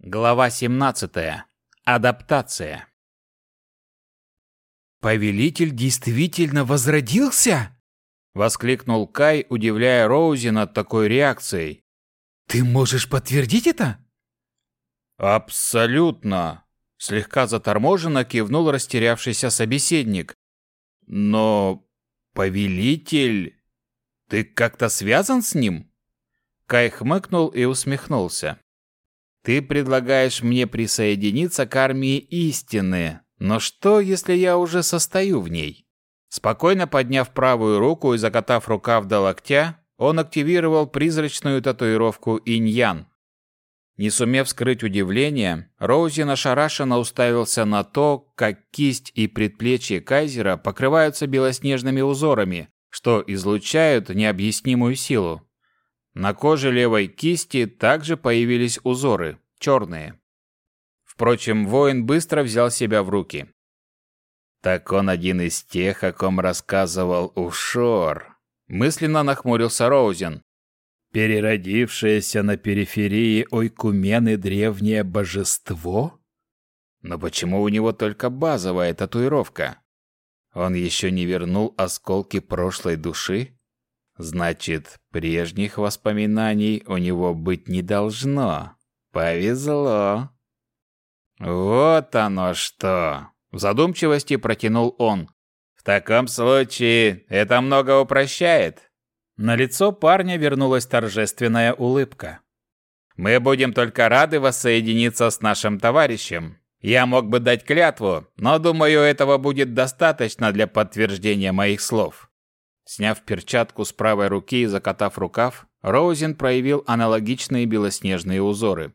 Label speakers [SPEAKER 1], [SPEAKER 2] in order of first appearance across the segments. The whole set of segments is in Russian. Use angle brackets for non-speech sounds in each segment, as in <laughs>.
[SPEAKER 1] Глава 17. Адаптация.
[SPEAKER 2] «Повелитель действительно возродился?» — воскликнул Кай, удивляя Роузи над такой реакцией. «Ты можешь подтвердить это?»
[SPEAKER 1] «Абсолютно!» — слегка заторможенно кивнул растерявшийся собеседник. «Но... повелитель... Ты как-то связан с ним?» Кай хмыкнул и усмехнулся. Ты предлагаешь мне присоединиться к армии истины, но что, если я уже состою в ней? Спокойно подняв правую руку и закатав рукав до локтя, он активировал призрачную татуировку иньян. Не сумев скрыть удивление, Роузи ошарашенно уставился на то, как кисть и предплечье Кайзера покрываются белоснежными узорами, что излучают необъяснимую силу. На коже левой кисти также появились узоры, черные. Впрочем, воин быстро взял себя в руки. «Так он один из тех, о ком рассказывал Ушор», — мысленно нахмурился Роузен. «Переродившееся на периферии Ойкумены древнее божество? Но почему у него только базовая татуировка? Он еще не вернул осколки прошлой души?» Значит, прежних воспоминаний у него быть не должно. Повезло. Вот оно что. В задумчивости протянул он. В таком случае это много упрощает. На лицо парня вернулась торжественная улыбка. Мы будем только рады воссоединиться с нашим товарищем. Я мог бы дать клятву, но думаю, этого будет достаточно для подтверждения моих слов. Сняв перчатку с правой руки и закатав рукав, Роузен проявил аналогичные белоснежные узоры.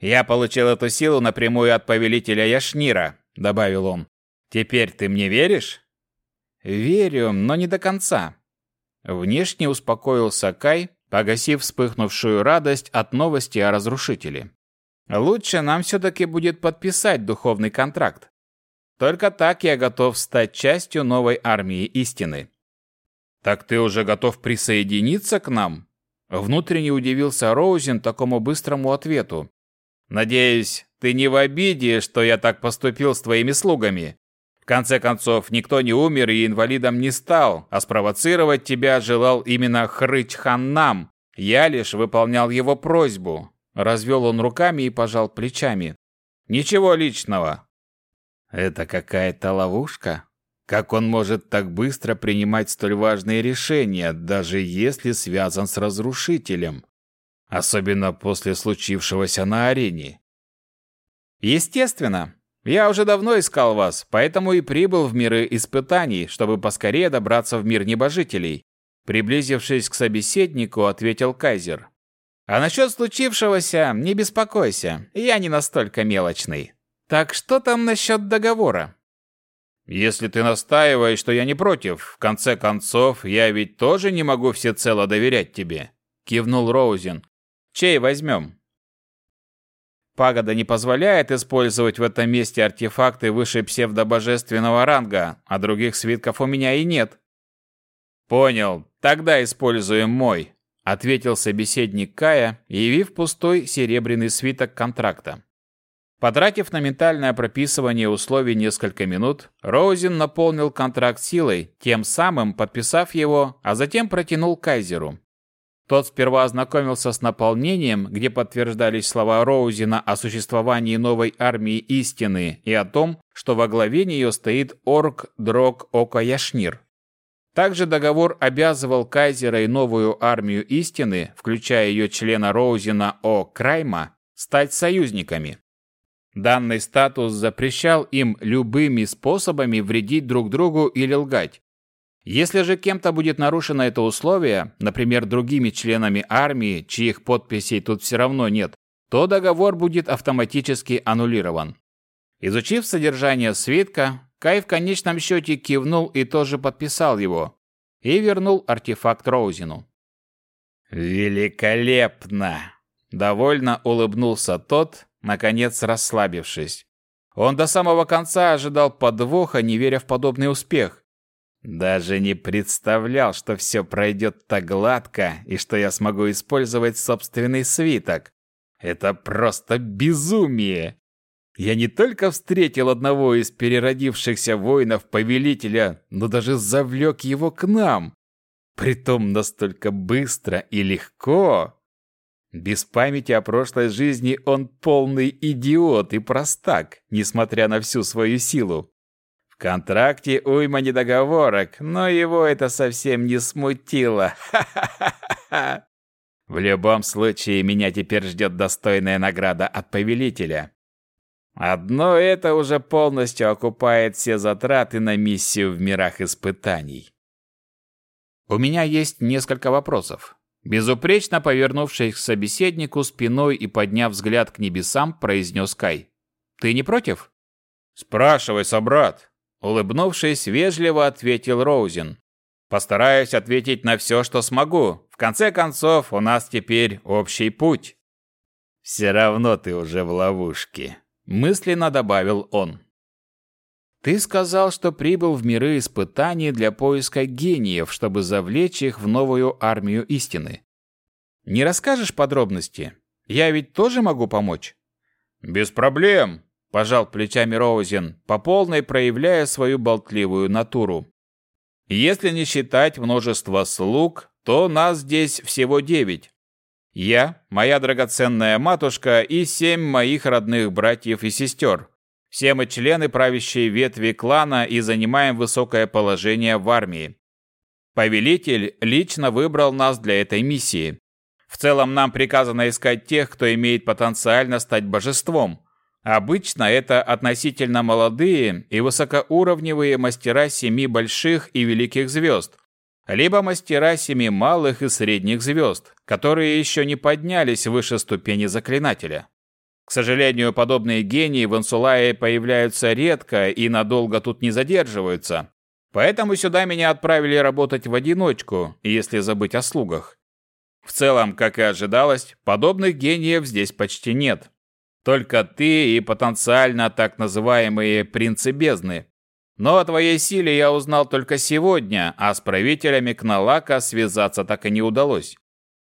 [SPEAKER 1] «Я получил эту силу напрямую от повелителя Яшнира», — добавил он. «Теперь ты мне веришь?» «Верю, но не до конца». Внешне успокоился Кай, погасив вспыхнувшую радость от новости о разрушителе. «Лучше нам все-таки будет подписать духовный контракт. Только так я готов стать частью новой армии истины». «Так ты уже готов присоединиться к нам?» Внутренне удивился Роузен такому быстрому ответу. «Надеюсь, ты не в обиде, что я так поступил с твоими слугами. В конце концов, никто не умер и инвалидом не стал, а спровоцировать тебя желал именно Хрыч Ханнам. Я лишь выполнял его просьбу». Развел он руками и пожал плечами. «Ничего личного». «Это какая-то ловушка?» Как он может так быстро принимать столь важные решения, даже если связан с разрушителем? Особенно после случившегося на арене. Естественно. Я уже давно искал вас, поэтому и прибыл в миры испытаний, чтобы поскорее добраться в мир небожителей. Приблизившись к собеседнику, ответил Кайзер. А насчет случившегося не беспокойся, я не настолько мелочный. Так что там насчет договора? Если ты настаиваешь, что я не против, в конце концов, я ведь тоже не могу всецело доверять тебе, кивнул Роузен. Чей возьмем? Пагода не позволяет использовать в этом месте артефакты выше псевдобожественного ранга, а других свитков у меня и нет. Понял, тогда используем мой, ответил собеседник Кая, явив пустой серебряный свиток контракта. Потратив на ментальное прописывание условий несколько минут, Роузен наполнил контракт силой, тем самым подписав его, а затем протянул Кайзеру. Тот сперва ознакомился с наполнением, где подтверждались слова Роузена о существовании новой армии истины и о том, что во главе нее стоит орк Дрог Ока Яшнир. Также договор обязывал Кайзера и новую армию истины, включая ее члена Роузена О. Крайма, стать союзниками. Данный статус запрещал им любыми способами вредить друг другу или лгать. Если же кем-то будет нарушено это условие, например, другими членами армии, чьих подписей тут все равно нет, то договор будет автоматически аннулирован. Изучив содержание свитка, Кай в конечном счете кивнул и тоже подписал его, и вернул артефакт Роузину. «Великолепно!» Довольно улыбнулся тот, наконец расслабившись. Он до самого конца ожидал подвоха, не веря в подобный успех. Даже не представлял, что все пройдет так гладко и что я смогу использовать собственный свиток. Это просто безумие! Я не только встретил одного из переродившихся воинов-повелителя, но даже завлек его к нам. Притом настолько быстро и легко. Без памяти о прошлой жизни он полный идиот и простак, несмотря на всю свою силу. В контракте уйма недоговорок, но его это совсем не смутило. В любом случае, меня теперь ждет достойная награда от повелителя. Одно это уже полностью окупает все затраты на миссию в мирах испытаний. У меня есть несколько вопросов. Безупречно повернувшись к собеседнику спиной и подняв взгляд к небесам, произнес Кай. «Ты не против?» «Спрашивай, собрат!» Улыбнувшись, вежливо ответил Роузен. «Постараюсь ответить на все, что смогу. В конце концов, у нас теперь общий путь». «Все равно ты уже в ловушке», мысленно добавил он. Ты сказал, что прибыл в миры испытаний для поиска гениев, чтобы завлечь их в новую армию истины. Не расскажешь подробности? Я ведь тоже могу помочь. Без проблем, пожал плечами Роузен, по полной проявляя свою болтливую натуру. Если не считать множество слуг, то нас здесь всего девять. Я, моя драгоценная матушка и семь моих родных братьев и сестер. Все мы члены правящей ветви клана и занимаем высокое положение в армии. Повелитель лично выбрал нас для этой миссии. В целом нам приказано искать тех, кто имеет потенциально стать божеством. Обычно это относительно молодые и высокоуровневые мастера семи больших и великих звезд, либо мастера семи малых и средних звезд, которые еще не поднялись выше ступени заклинателя. К сожалению, подобные гении в Ансулае появляются редко и надолго тут не задерживаются. Поэтому сюда меня отправили работать в одиночку, если забыть о слугах. В целом, как и ожидалось, подобных гениев здесь почти нет. Только ты и потенциально так называемые принцы бездны, но о твоей силе я узнал только сегодня, а с правителями Кналака связаться так и не удалось.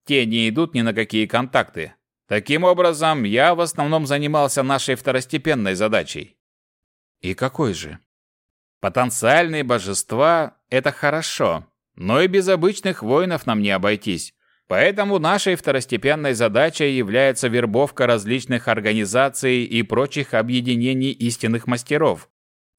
[SPEAKER 1] Те не идут ни на какие контакты. Таким образом, я в основном занимался нашей второстепенной задачей. И какой же? Потенциальные божества – это хорошо, но и без обычных воинов нам не обойтись. Поэтому нашей второстепенной задачей является вербовка различных организаций и прочих объединений истинных мастеров,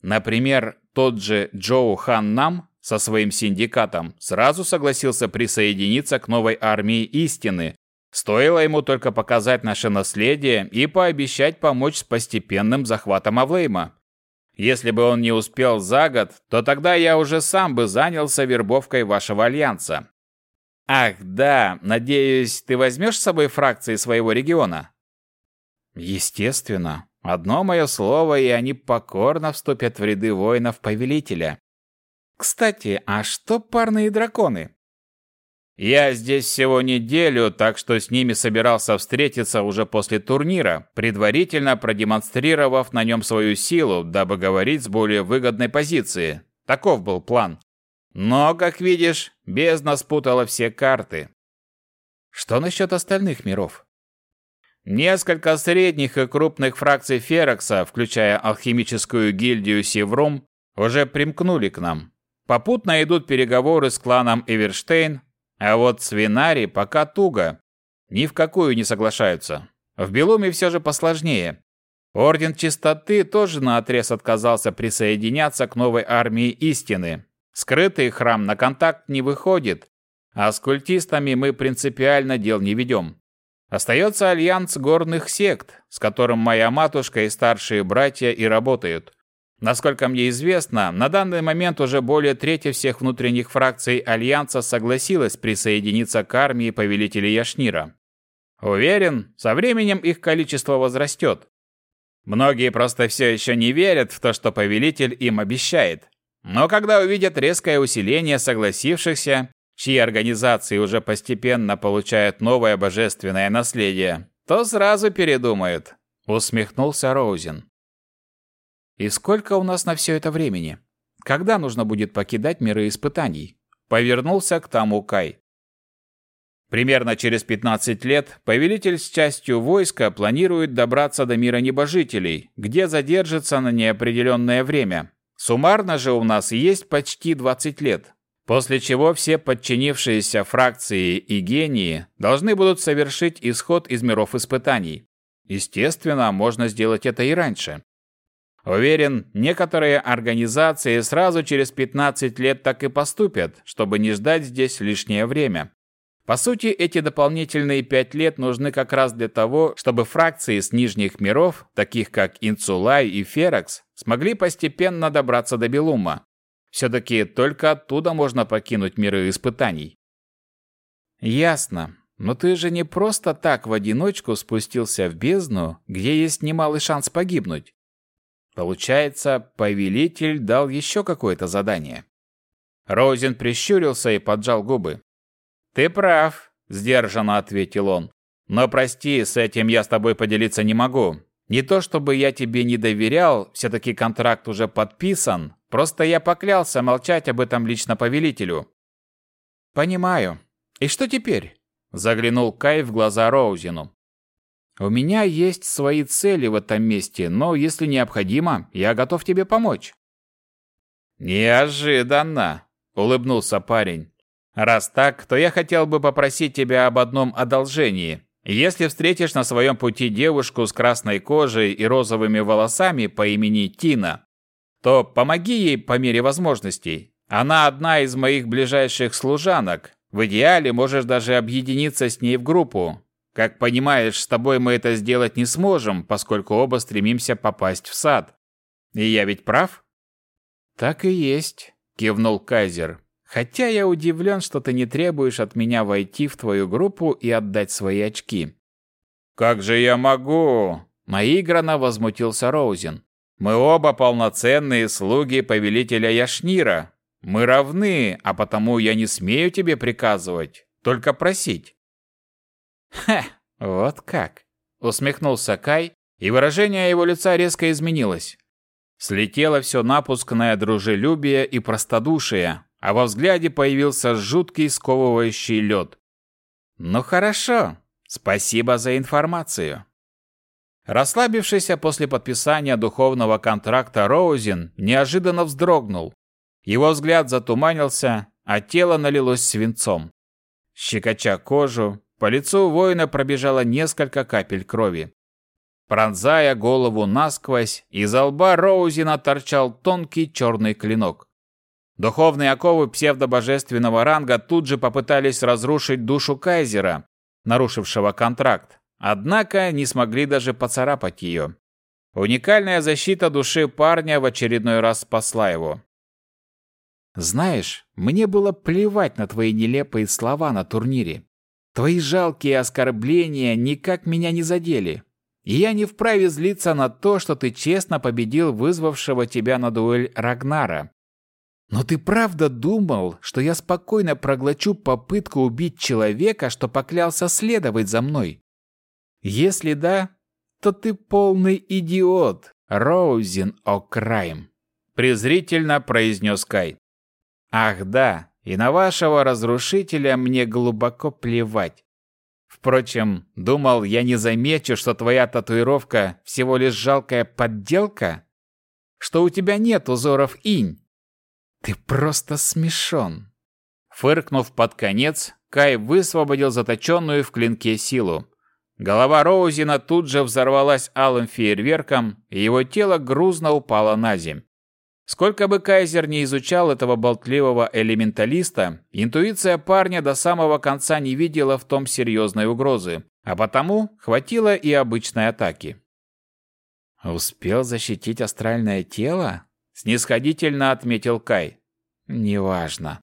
[SPEAKER 1] Например, тот же Джоу Хан Нам со своим синдикатом сразу согласился присоединиться к новой армии истины. Стоило ему только показать наше наследие и пообещать помочь с постепенным захватом Авлейма. Если бы он не успел за год, то тогда я уже сам бы занялся вербовкой вашего альянса. Ах, да, надеюсь, ты возьмешь с собой фракции своего региона? Естественно. Одно мое слово, и они покорно вступят в ряды воинов-повелителя. Кстати, а что парные драконы? Я здесь всего неделю, так что с ними собирался встретиться уже после турнира, предварительно продемонстрировав на нем свою силу, дабы говорить с более выгодной позиции. Таков был план. Но, как видишь, бездна спутала все карты. Что насчет остальных миров? Несколько средних и крупных фракций Ферокса, включая алхимическую гильдию Севрум, уже примкнули к нам. Попутно идут переговоры с кланом Эверштейн, а вот с Винари пока туго. Ни в какую не соглашаются. В Белуме все же посложнее. Орден Чистоты тоже наотрез отказался присоединяться к новой армии истины. Скрытый храм на контакт не выходит, а с культистами мы принципиально дел не ведем. Остается альянс горных сект, с которым моя матушка и старшие братья и работают. Насколько мне известно, на данный момент уже более трети всех внутренних фракций Альянса согласилась присоединиться к армии повелителей Яшнира. Уверен, со временем их количество возрастет. Многие просто все еще не верят в то, что повелитель им обещает. Но когда увидят резкое усиление согласившихся, чьи организации уже постепенно получают новое божественное наследие, то сразу передумают», — усмехнулся Роузен. «И сколько у нас на все это времени? Когда нужно будет покидать миры испытаний?» Повернулся к тому Кай. Примерно через 15 лет повелитель с частью войска планирует добраться до мира небожителей, где задержится на неопределенное время. Суммарно же у нас есть почти 20 лет. После чего все подчинившиеся фракции и гении должны будут совершить исход из миров испытаний. Естественно, можно сделать это и раньше. Уверен, некоторые организации сразу через 15 лет так и поступят, чтобы не ждать здесь лишнее время. По сути, эти дополнительные 5 лет нужны как раз для того, чтобы фракции с нижних миров, таких как Инцулай и Феракс, смогли постепенно добраться до Белума. Все-таки только оттуда можно покинуть миры испытаний. Ясно. Но ты же не просто так в одиночку спустился в бездну, где есть немалый шанс погибнуть. Получается, повелитель дал еще какое-то задание. Розин прищурился и поджал губы. «Ты прав», — сдержанно ответил он. «Но прости, с этим я с тобой поделиться не могу. Не то чтобы я тебе не доверял, все-таки контракт уже подписан, просто я поклялся молчать об этом лично повелителю». «Понимаю. И что теперь?» — заглянул Кай в глаза Роузину. У меня есть свои цели в этом месте, но если необходимо, я готов тебе помочь. Неожиданно, улыбнулся парень. Раз так, то я хотел бы попросить тебя об одном одолжении. Если встретишь на своем пути девушку с красной кожей и розовыми волосами по имени Тина, то помоги ей по мере возможностей. Она одна из моих ближайших служанок. В идеале можешь даже объединиться с ней в группу, как понимаешь, с тобой мы это сделать не сможем, поскольку оба стремимся попасть в сад. И я ведь прав? Так и есть, кивнул Кайзер. Хотя я удивлен, что ты не требуешь от меня войти в твою группу и отдать свои очки. Как же я могу? Наигранно возмутился Роузен. Мы оба полноценные слуги повелителя Яшнира. Мы равны, а потому я не смею тебе приказывать, только просить. «Ха, вот как!» — усмехнулся Кай, и выражение его лица резко изменилось. Слетело все напускное дружелюбие и простодушие, а во взгляде появился жуткий сковывающий лед. «Ну хорошо, спасибо за информацию». Расслабившийся после подписания духовного контракта Роузен неожиданно вздрогнул. Его взгляд затуманился, а тело налилось свинцом. Щекоча кожу, по лицу воина пробежало несколько капель крови. Пронзая голову насквозь, из лба Роузина торчал тонкий черный клинок. Духовные оковы псевдобожественного ранга тут же попытались разрушить душу Кайзера, нарушившего контракт, однако не смогли даже поцарапать ее. Уникальная защита души парня в очередной раз спасла его. «Знаешь, мне было плевать на твои нелепые слова на турнире. Твои жалкие оскорбления никак меня не задели. Я не вправе злиться на то, что ты честно победил вызвавшего тебя на дуэль Рагнара. Но ты правда думал, что я спокойно проглочу попытку убить человека, что поклялся следовать за мной? Если да, то ты полный идиот, Роузен О'Крайм, презрительно произнес Кай. Ах да, и на вашего разрушителя мне глубоко плевать. Впрочем, думал, я не замечу, что твоя татуировка всего лишь жалкая подделка? Что у тебя нет узоров инь? Ты просто смешон. Фыркнув под конец, Кай высвободил заточенную в клинке силу. Голова Роузина тут же взорвалась алым фейерверком, и его тело грузно упало на земь. Сколько бы Кайзер не изучал этого болтливого элементалиста, интуиция парня до самого конца не видела в том серьезной угрозы, а потому хватило и обычной атаки. «Успел защитить астральное тело?» – снисходительно отметил Кай. «Неважно.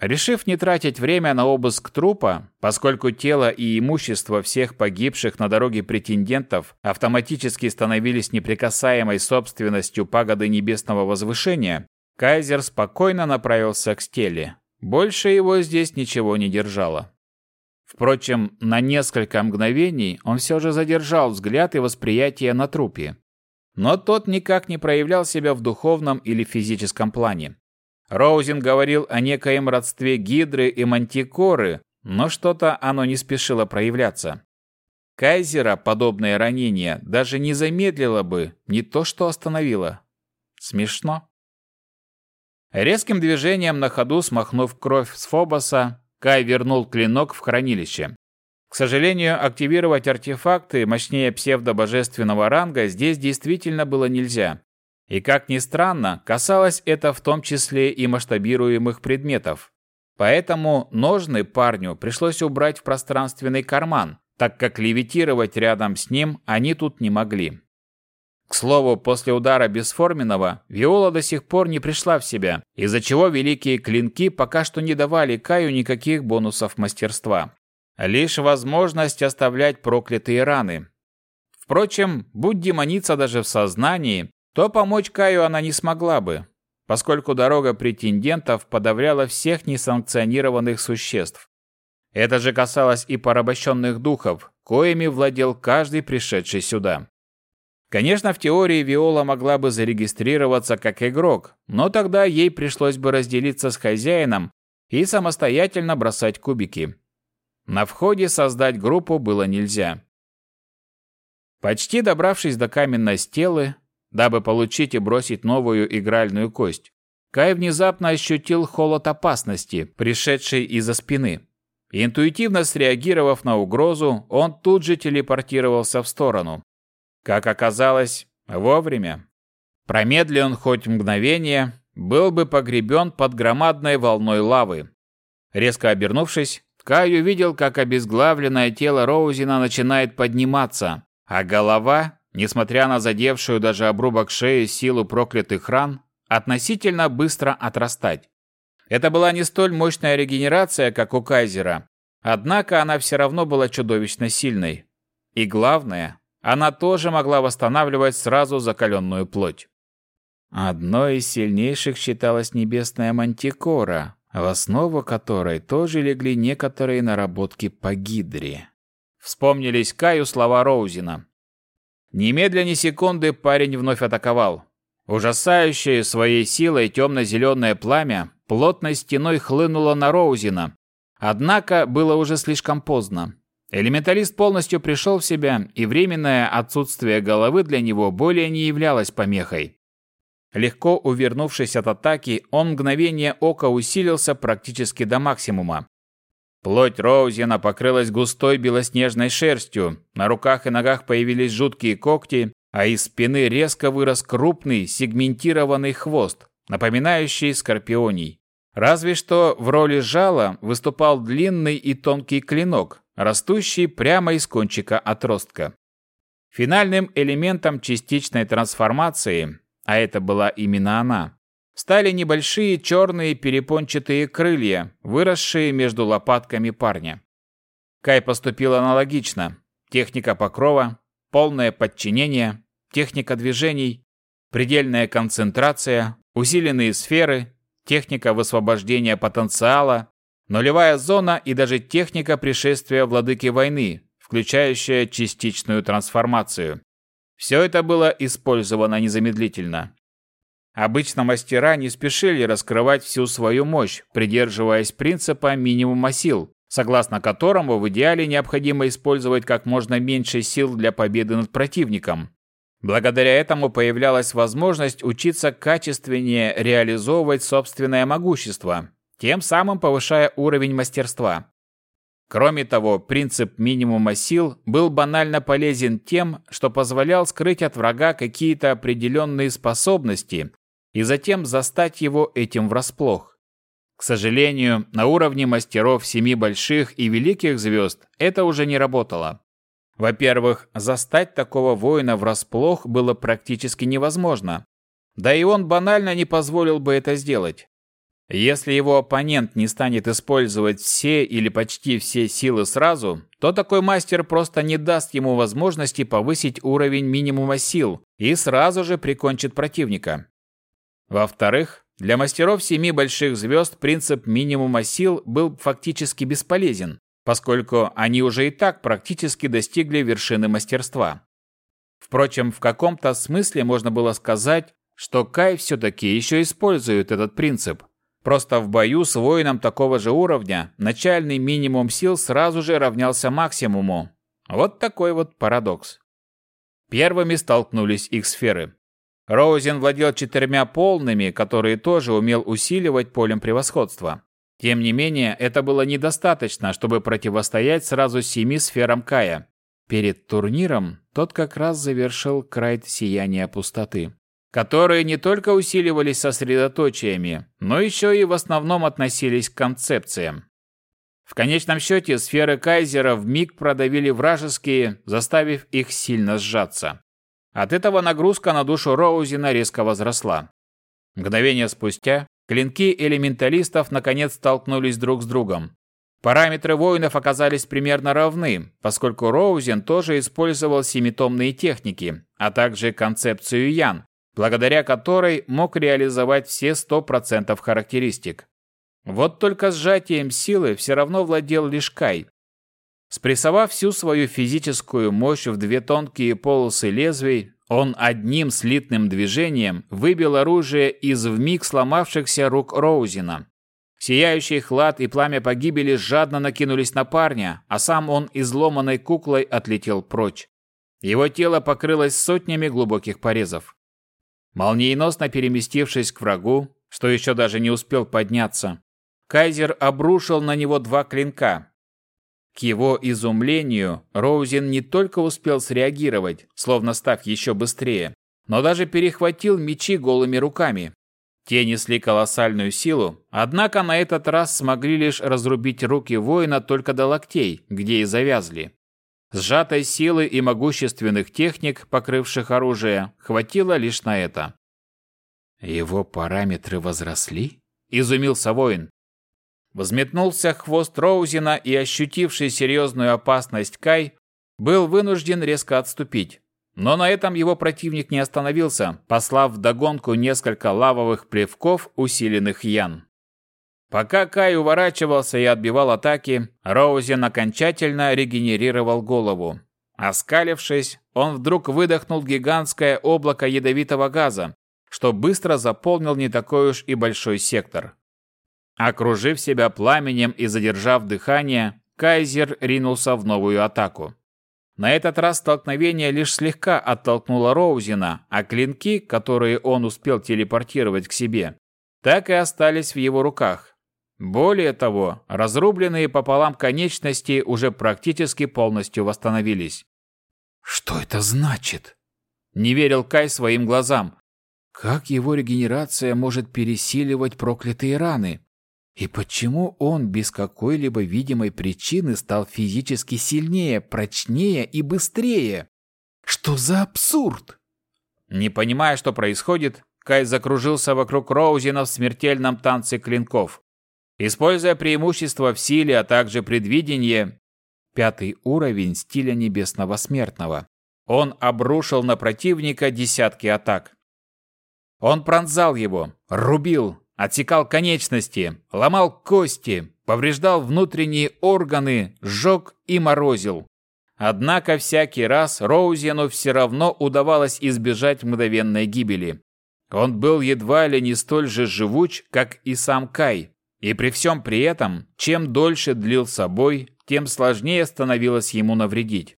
[SPEAKER 1] Решив не тратить время на обыск трупа, поскольку тело и имущество всех погибших на дороге претендентов автоматически становились неприкасаемой собственностью пагоды небесного возвышения, Кайзер спокойно направился к стеле. Больше его здесь ничего не держало. Впрочем, на несколько мгновений он все же задержал взгляд и восприятие на трупе. Но тот никак не проявлял себя в духовном или физическом плане. Роузен говорил о некоем родстве гидры и мантикоры, но что-то оно не спешило проявляться. Кайзера подобное ранение даже не замедлило бы, не то что остановило. Смешно. Резким движением на ходу смахнув кровь с Фобоса, Кай вернул клинок в хранилище. К сожалению, активировать артефакты мощнее псевдобожественного ранга здесь действительно было нельзя. И как ни странно, касалось это в том числе и масштабируемых предметов. Поэтому ножны парню пришлось убрать в пространственный карман, так как левитировать рядом с ним они тут не могли. К слову, после удара бесформенного Виола до сих пор не пришла в себя, из-за чего великие клинки пока что не давали Каю никаких бонусов мастерства. Лишь возможность оставлять проклятые раны. Впрочем, будь демоница даже в сознании, то помочь Каю она не смогла бы, поскольку дорога претендентов подавляла всех несанкционированных существ. Это же касалось и порабощенных духов, коими владел каждый пришедший сюда. Конечно, в теории Виола могла бы зарегистрироваться как игрок, но тогда ей пришлось бы разделиться с хозяином и самостоятельно бросать кубики. На входе создать группу было нельзя. Почти добравшись до каменной стелы, дабы получить и бросить новую игральную кость, Кай внезапно ощутил холод опасности, пришедшей из-за спины. Интуитивно среагировав на угрозу, он тут же телепортировался в сторону. Как оказалось, вовремя. Промедли он хоть мгновение, был бы погребен под громадной волной лавы. Резко обернувшись, Кай увидел, как обезглавленное тело Роузина начинает подниматься, а голова, несмотря на задевшую даже обрубок шеи силу проклятых ран, относительно быстро отрастать. Это была не столь мощная регенерация, как у Кайзера, однако она все равно была чудовищно сильной. И главное, она тоже могла восстанавливать сразу закаленную плоть. Одной из сильнейших считалась небесная мантикора, в основу которой тоже легли некоторые наработки по гидре. Вспомнились Каю слова Роузина. Немедля ни секунды парень вновь атаковал. Ужасающее своей силой темно-зеленое пламя плотной стеной хлынуло на Роузина. Однако было уже слишком поздно. Элементалист полностью пришел в себя, и временное отсутствие головы для него более не являлось помехой. Легко увернувшись от атаки, он мгновение ока усилился практически до максимума. Плоть Роузена покрылась густой белоснежной шерстью, на руках и ногах появились жуткие когти, а из спины резко вырос крупный сегментированный хвост, напоминающий скорпионий. Разве что в роли жала выступал длинный и тонкий клинок, растущий прямо из кончика отростка. Финальным элементом частичной трансформации, а это была именно она, стали небольшие черные перепончатые крылья, выросшие между лопатками парня. Кай поступил аналогично. Техника покрова, полное подчинение, техника движений, предельная концентрация, усиленные сферы, техника высвобождения потенциала, нулевая зона и даже техника пришествия владыки войны, включающая частичную трансформацию. Все это было использовано незамедлительно. Обычно мастера не спешили раскрывать всю свою мощь, придерживаясь принципа минимума сил, согласно которому в идеале необходимо использовать как можно меньше сил для победы над противником, Благодаря этому появлялась возможность учиться качественнее реализовывать собственное могущество, тем самым повышая уровень мастерства. Кроме того, принцип минимума сил был банально полезен тем, что позволял скрыть от врага какие-то определенные способности и затем застать его этим врасплох. К сожалению, на уровне мастеров семи больших и великих звезд это уже не работало. Во-первых, застать такого воина врасплох было практически невозможно. Да и он банально не позволил бы это сделать. Если его оппонент не станет использовать все или почти все силы сразу, то такой мастер просто не даст ему возможности повысить уровень минимума сил и сразу же прикончит противника. Во-вторых, для мастеров семи больших звезд принцип минимума сил был фактически бесполезен, поскольку они уже и так практически достигли вершины мастерства. Впрочем, в каком-то смысле можно было сказать, что Кай все-таки еще использует этот принцип. Просто в бою с воином такого же уровня начальный минимум сил сразу же равнялся максимуму. Вот такой вот парадокс. Первыми столкнулись их сферы. Роузен владел четырьмя полными, которые тоже умел усиливать полем превосходства. Тем не менее, это было недостаточно, чтобы противостоять сразу семи сферам Кая. Перед турниром тот как раз завершил крайт сияния пустоты которые не только усиливались сосредоточиями, но еще и в основном относились к концепциям. В конечном счете сферы Кайзера в миг продавили вражеские, заставив их сильно сжаться. От этого нагрузка на душу Роузина резко возросла. Мгновение спустя клинки элементалистов наконец столкнулись друг с другом. Параметры воинов оказались примерно равны, поскольку Роузен тоже использовал семитомные техники, а также концепцию Ян, благодаря которой мог реализовать все 100% характеристик. Вот только сжатием силы все равно владел лишь Кай. Спрессовав всю свою физическую мощь в две тонкие полосы лезвий, он одним слитным движением выбил оружие из вмиг сломавшихся рук Роузина. Сияющий хлад и пламя погибели жадно накинулись на парня, а сам он изломанной куклой отлетел прочь. Его тело покрылось сотнями глубоких порезов. Молниеносно переместившись к врагу, что еще даже не успел подняться, Кайзер обрушил на него два клинка. К его изумлению, Роузен не только успел среагировать, словно став еще быстрее, но даже перехватил мечи голыми руками. Те несли колоссальную силу, однако на этот раз смогли лишь разрубить руки воина только до локтей, где и завязли. Сжатой силы и могущественных техник, покрывших оружие, хватило лишь на это. «Его параметры возросли?» – изумился воин. Возметнулся хвост Роузина и, ощутивший серьезную опасность Кай, был вынужден резко отступить. Но на этом его противник не остановился, послав вдогонку несколько лавовых плевков, усиленных Ян. Пока Кай уворачивался и отбивал атаки, Роузен окончательно регенерировал голову. Оскалившись, он вдруг выдохнул гигантское облако ядовитого газа, что быстро заполнил не такой уж и большой сектор. Окружив себя пламенем и задержав дыхание, Кайзер ринулся в новую атаку. На этот раз столкновение лишь слегка оттолкнуло Роузена, а клинки, которые он успел телепортировать к себе, так и остались в его руках, более того, разрубленные пополам конечности уже практически полностью восстановились.
[SPEAKER 2] «Что это значит?»
[SPEAKER 1] Не верил Кай своим глазам.
[SPEAKER 2] «Как его регенерация может пересиливать проклятые раны? И почему он без какой-либо видимой причины стал физически сильнее, прочнее и быстрее? Что за абсурд?»
[SPEAKER 1] Не понимая, что происходит, Кай закружился вокруг Роузина в смертельном танце клинков. Используя преимущество в силе, а также предвидение, пятый уровень стиля небесного смертного, он обрушил на противника десятки атак. Он пронзал его, рубил, отсекал конечности, ломал кости, повреждал внутренние органы, сжег и морозил. Однако всякий раз Роузену все равно удавалось избежать мгновенной гибели. Он был едва ли не столь же живуч, как и сам Кай, и при всем при этом, чем дольше длился бой, тем сложнее становилось ему навредить.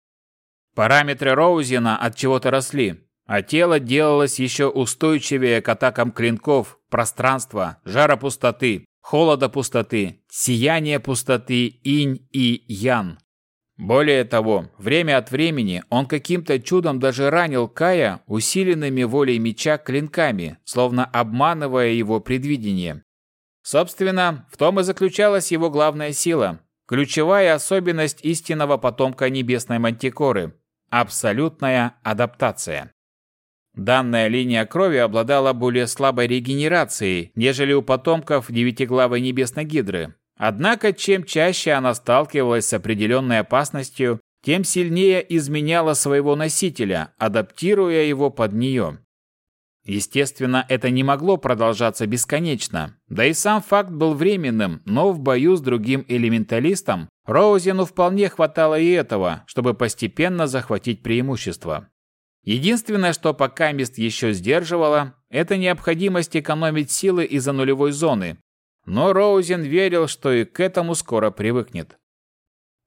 [SPEAKER 1] Параметры Роузена от чего-то росли, а тело делалось еще устойчивее к атакам клинков, пространства, жара пустоты, холода пустоты, сияния пустоты, инь и ян. Более того, время от времени он каким-то чудом даже ранил Кая усиленными волей меча клинками, словно обманывая его предвидение. Собственно, в том и заключалась его главная сила, ключевая особенность истинного потомка небесной мантикоры – абсолютная адаптация. Данная линия крови обладала более слабой регенерацией, нежели у потомков девятиглавой небесной гидры. Однако, чем чаще она сталкивалась с определенной опасностью, тем сильнее изменяла своего носителя, адаптируя его под нее. Естественно, это не могло продолжаться бесконечно. Да и сам факт был временным, но в бою с другим элементалистом Роузену вполне хватало и этого, чтобы постепенно захватить преимущество. Единственное, что пока мест еще сдерживало, это необходимость экономить силы из-за нулевой зоны. но Роузен верил, что и к этому скоро привыкнет.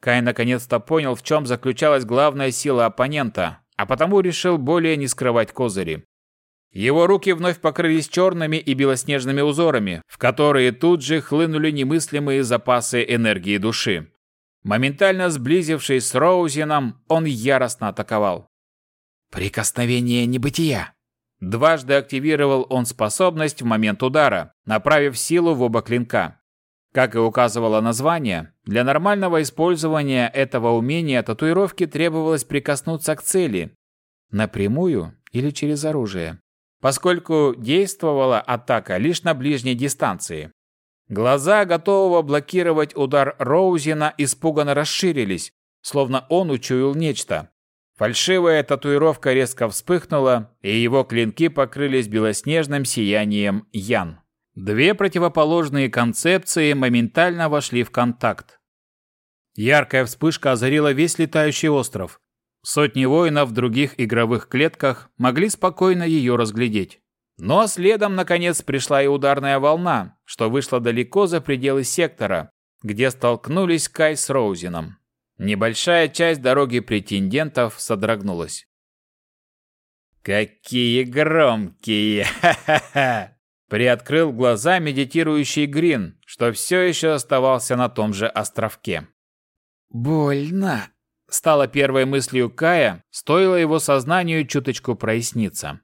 [SPEAKER 1] Кай наконец-то понял, в чем заключалась главная сила оппонента, а потому решил более не скрывать козыри. Его руки вновь покрылись черными и белоснежными узорами, в которые тут же хлынули немыслимые запасы энергии души. Моментально сблизившись с Роузеном, он яростно атаковал.
[SPEAKER 2] «Прикосновение небытия!»
[SPEAKER 1] Дважды активировал он способность в момент удара, направив силу в оба клинка. Как и указывало название, для нормального использования этого умения татуировки требовалось прикоснуться к цели, напрямую или через оружие, поскольку действовала атака лишь на ближней дистанции. Глаза готового блокировать удар Роузена испуганно расширились, словно он учуял нечто. Фальшивая татуировка резко вспыхнула, и его клинки покрылись белоснежным сиянием Ян. Две противоположные концепции моментально вошли в контакт. Яркая вспышка озарила весь летающий остров. Сотни воинов в других игровых клетках могли спокойно ее разглядеть. Но следом, наконец, пришла и ударная волна, что вышла далеко за пределы сектора, где столкнулись Кай с Роузином. Небольшая часть дороги претендентов содрогнулась. «Какие громкие! <laughs> Ха-ха-ха!» Приоткрыл глаза медитирующий Грин, что все еще оставался на том же островке.
[SPEAKER 2] «Больно!»
[SPEAKER 1] Стало первой мыслью Кая, стоило его сознанию чуточку проясниться.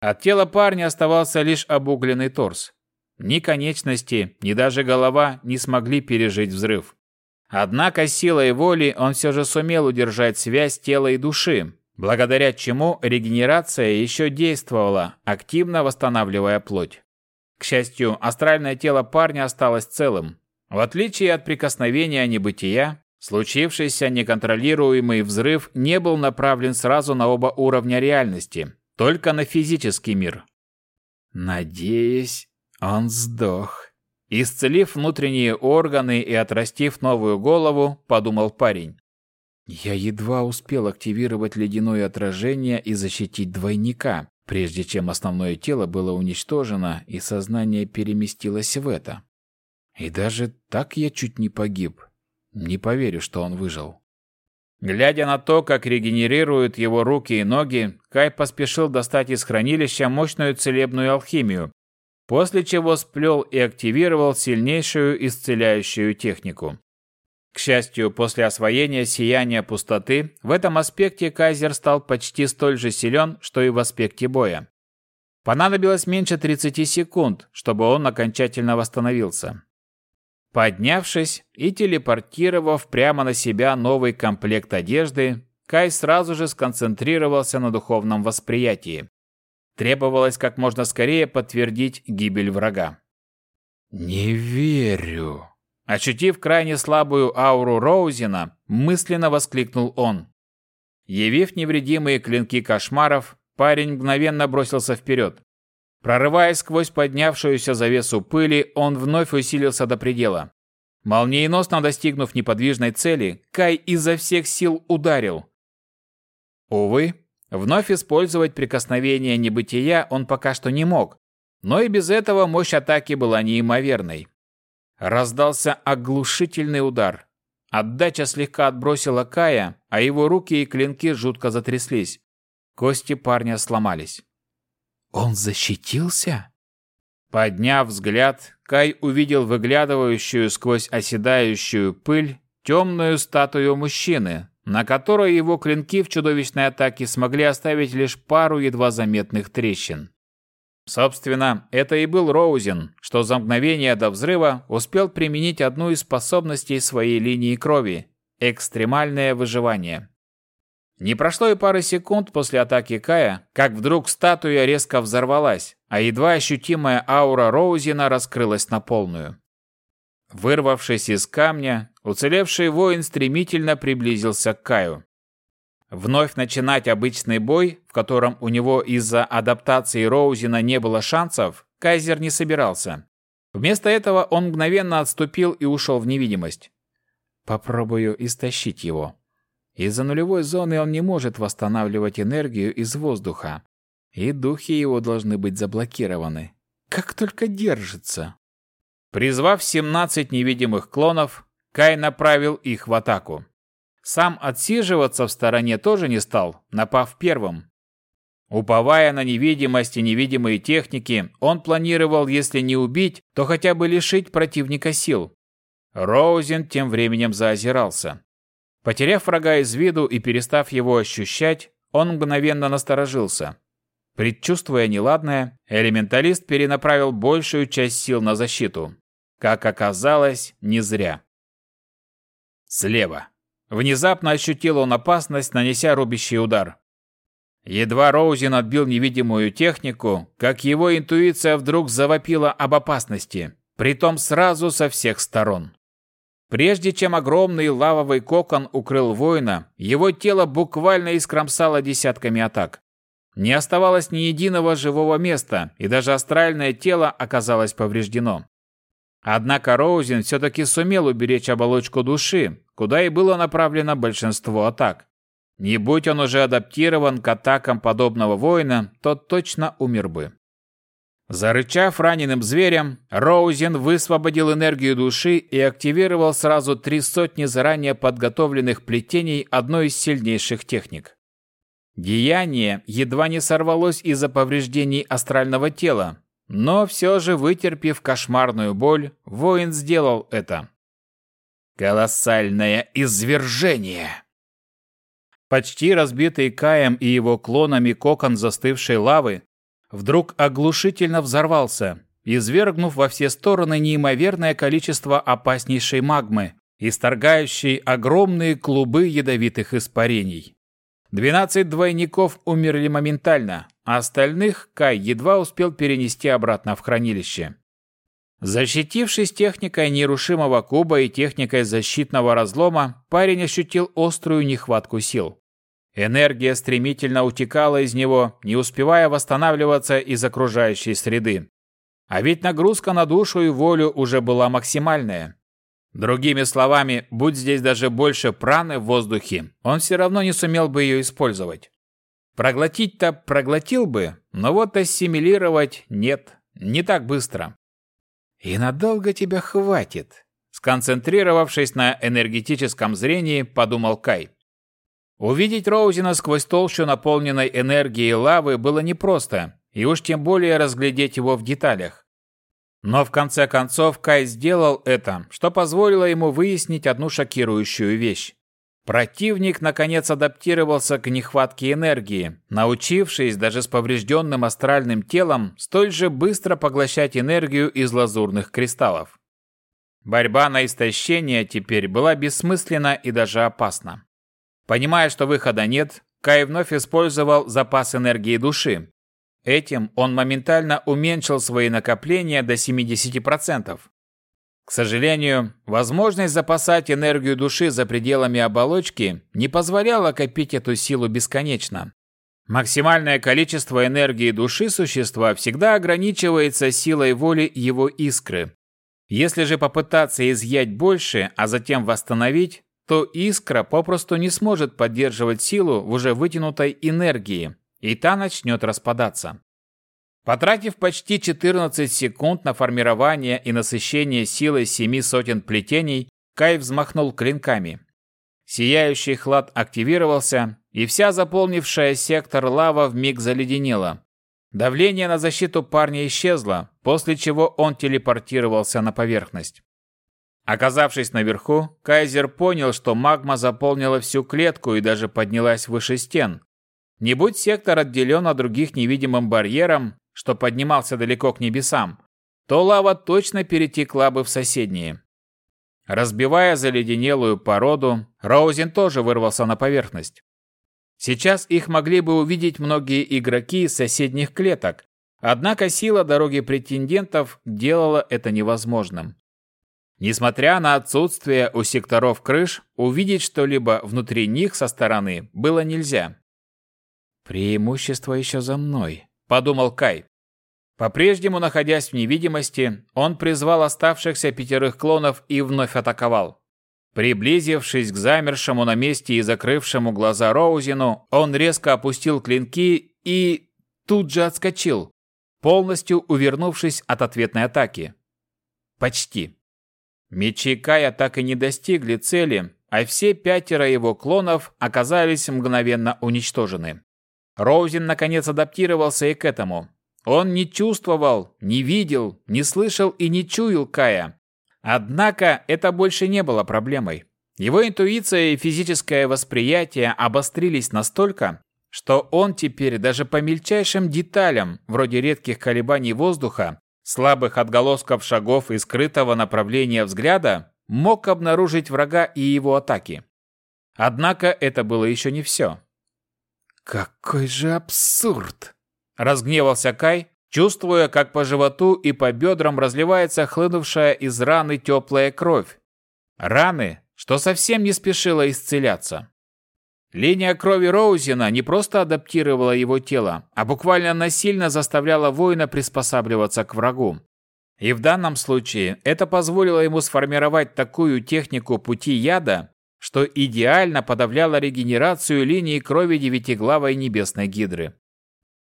[SPEAKER 1] От тела парня оставался лишь обугленный торс. Ни конечности, ни даже голова не смогли пережить взрыв. Однако силой воли он все же сумел удержать связь тела и души, благодаря чему регенерация еще действовала, активно восстанавливая плоть. К счастью, астральное тело парня осталось целым. В отличие от прикосновения небытия, случившийся неконтролируемый взрыв не был направлен сразу на оба уровня реальности, только на физический мир.
[SPEAKER 2] Надеюсь, он сдох.
[SPEAKER 1] Исцелив внутренние органы и отрастив новую голову, подумал парень.
[SPEAKER 2] Я едва успел активировать ледяное отражение и защитить двойника, прежде чем основное тело было уничтожено и сознание переместилось в это. И даже так я чуть не погиб. Не поверю, что он выжил.
[SPEAKER 1] Глядя на то, как регенерируют его руки и ноги, Кай поспешил достать из хранилища мощную целебную алхимию, после чего сплел и активировал сильнейшую исцеляющую технику. К счастью, после освоения сияния пустоты, в этом аспекте Кайзер стал почти столь же силен, что и в аспекте боя. Понадобилось меньше 30 секунд, чтобы он окончательно восстановился. Поднявшись и телепортировав прямо на себя новый комплект одежды, Кай сразу же сконцентрировался на духовном восприятии. Требовалось как можно скорее подтвердить гибель врага.
[SPEAKER 2] «Не верю!»
[SPEAKER 1] Ощутив крайне слабую ауру Роузена, мысленно воскликнул он. Явив невредимые клинки кошмаров, парень мгновенно бросился вперед. Прорываясь сквозь поднявшуюся завесу пыли, он вновь усилился до предела. Молниеносно достигнув неподвижной цели, Кай изо всех сил ударил. Увы, Вновь использовать прикосновение небытия он пока что не мог, но и без этого мощь атаки была неимоверной. Раздался оглушительный удар. Отдача слегка отбросила Кая, а его руки и клинки жутко затряслись. Кости парня сломались.
[SPEAKER 2] «Он защитился?»
[SPEAKER 1] Подняв взгляд, Кай увидел выглядывающую сквозь оседающую пыль темную статую мужчины, на которой его клинки в чудовищной атаке смогли оставить лишь пару едва заметных трещин. Собственно, это и был Роузен, что за мгновение до взрыва успел применить одну из способностей своей линии крови – экстремальное выживание. Не прошло и пары секунд после атаки Кая, как вдруг статуя резко взорвалась, а едва ощутимая аура Роузена раскрылась на полную. Вырвавшись из камня, уцелевший воин стремительно приблизился к Каю. Вновь начинать обычный бой, в котором у него из-за адаптации Роузина не было шансов, Кайзер не собирался. Вместо этого он мгновенно отступил и ушел в невидимость. Попробую истощить его. Из-за нулевой зоны он не может восстанавливать энергию из воздуха, и духи его должны быть заблокированы. Как только держится. Призвав 17 невидимых клонов, Кай направил их в атаку. Сам отсиживаться в стороне тоже не стал, напав первым. Уповая на невидимость и невидимые техники, он планировал, если не убить, то хотя бы лишить противника сил. Роузен тем временем заозирался. Потеряв врага из виду и перестав его ощущать, он мгновенно насторожился. Предчувствуя неладное, элементалист перенаправил большую часть сил на защиту. Как оказалось, не зря. Слева. Внезапно ощутил он опасность, нанеся рубящий удар. Едва Роузен отбил невидимую технику, как его интуиция вдруг завопила об опасности, притом сразу со всех сторон. Прежде чем огромный лавовый кокон укрыл воина, его тело буквально искромсало десятками атак. Не оставалось ни единого живого места, и даже астральное тело оказалось повреждено. Однако Роузен все-таки сумел уберечь оболочку души, куда и было направлено большинство атак. Не будь он уже адаптирован к атакам подобного воина, тот точно умер бы. Зарычав раненым зверем, Роузен высвободил энергию души и активировал сразу три сотни заранее подготовленных плетений одной из сильнейших техник. Деяние едва не сорвалось из-за повреждений астрального тела, но все же, вытерпев кошмарную боль, воин сделал это. Колоссальное извержение! Почти разбитый Каем и его клонами кокон застывшей лавы вдруг оглушительно взорвался, извергнув во все стороны неимоверное количество опаснейшей магмы, исторгающей огромные клубы ядовитых испарений. Двенадцать двойников умерли моментально, а остальных Кай едва успел перенести обратно в хранилище. Защитившись техникой нерушимого куба и техникой защитного разлома, парень ощутил острую нехватку сил. Энергия стремительно утекала из него, не успевая восстанавливаться из окружающей среды. А ведь нагрузка на душу и волю уже была максимальная. Другими словами, будь здесь даже больше праны в воздухе, он все равно не сумел бы ее использовать. Проглотить-то проглотил бы, но вот ассимилировать нет, не так быстро. И надолго тебя хватит, сконцентрировавшись на энергетическом зрении, подумал Кай. Увидеть Роузена сквозь толщу наполненной энергией лавы было непросто, и уж тем более разглядеть его в деталях. Но в конце концов Кай сделал это, что позволило ему выяснить одну шокирующую вещь. Противник наконец адаптировался к нехватке энергии, научившись даже с поврежденным астральным телом столь же быстро поглощать энергию из лазурных кристаллов. Борьба на истощение теперь была бессмысленна и даже опасна. Понимая, что выхода нет, Кай вновь использовал запас энергии души. Этим он моментально уменьшил свои накопления до 70%. К сожалению, возможность запасать энергию души за пределами оболочки не позволяла копить эту силу бесконечно. Максимальное количество энергии души существа всегда ограничивается силой воли его искры. Если же попытаться изъять больше, а затем восстановить, то искра попросту не сможет поддерживать силу в уже вытянутой энергии, и та начнет распадаться. Потратив почти 14 секунд на формирование и насыщение силой семи сотен плетений, Кай взмахнул клинками. Сияющий хлад активировался, и вся заполнившая сектор лава вмиг заледенела. Давление на защиту парня исчезло, после чего он телепортировался на поверхность. Оказавшись наверху, Кайзер понял, что магма заполнила всю клетку и даже поднялась выше стен. Не будь сектор отделен от других невидимым барьером, что поднимался далеко к небесам, то лава точно перетекла бы в соседние. Разбивая заледенелую породу, Роузен тоже вырвался на поверхность. Сейчас их могли бы увидеть многие игроки из соседних клеток, однако сила дороги претендентов делала это невозможным. Несмотря на отсутствие у секторов крыш, увидеть что-либо внутри них со стороны было нельзя. «Преимущество еще за мной», – подумал Кай. По-прежнему находясь в невидимости, он призвал оставшихся пятерых клонов и вновь атаковал. Приблизившись к замершему на месте и закрывшему глаза Роузину, он резко опустил клинки и тут же отскочил, полностью увернувшись от ответной атаки. Почти. Мечи Кая так и не достигли цели, а все пятеро его клонов оказались мгновенно уничтожены. Роузен наконец адаптировался и к этому. Он не чувствовал, не видел, не слышал и не чуял Кая. Однако это больше не было проблемой. Его интуиция и физическое восприятие обострились настолько, что он теперь даже по мельчайшим деталям, вроде редких колебаний воздуха, слабых отголосков шагов и скрытого направления взгляда, мог обнаружить врага и его атаки. Однако это было еще не все.
[SPEAKER 2] «Какой же абсурд!»
[SPEAKER 1] – разгневался Кай, чувствуя, как по животу и по бедрам разливается хлынувшая из раны теплая кровь. Раны, что совсем не спешила исцеляться. Линия крови Роузена не просто адаптировала его тело, а буквально насильно заставляла воина приспосабливаться к врагу. И в данном случае это позволило ему сформировать такую технику пути яда, что идеально подавляло регенерацию линии крови девятиглавой небесной гидры.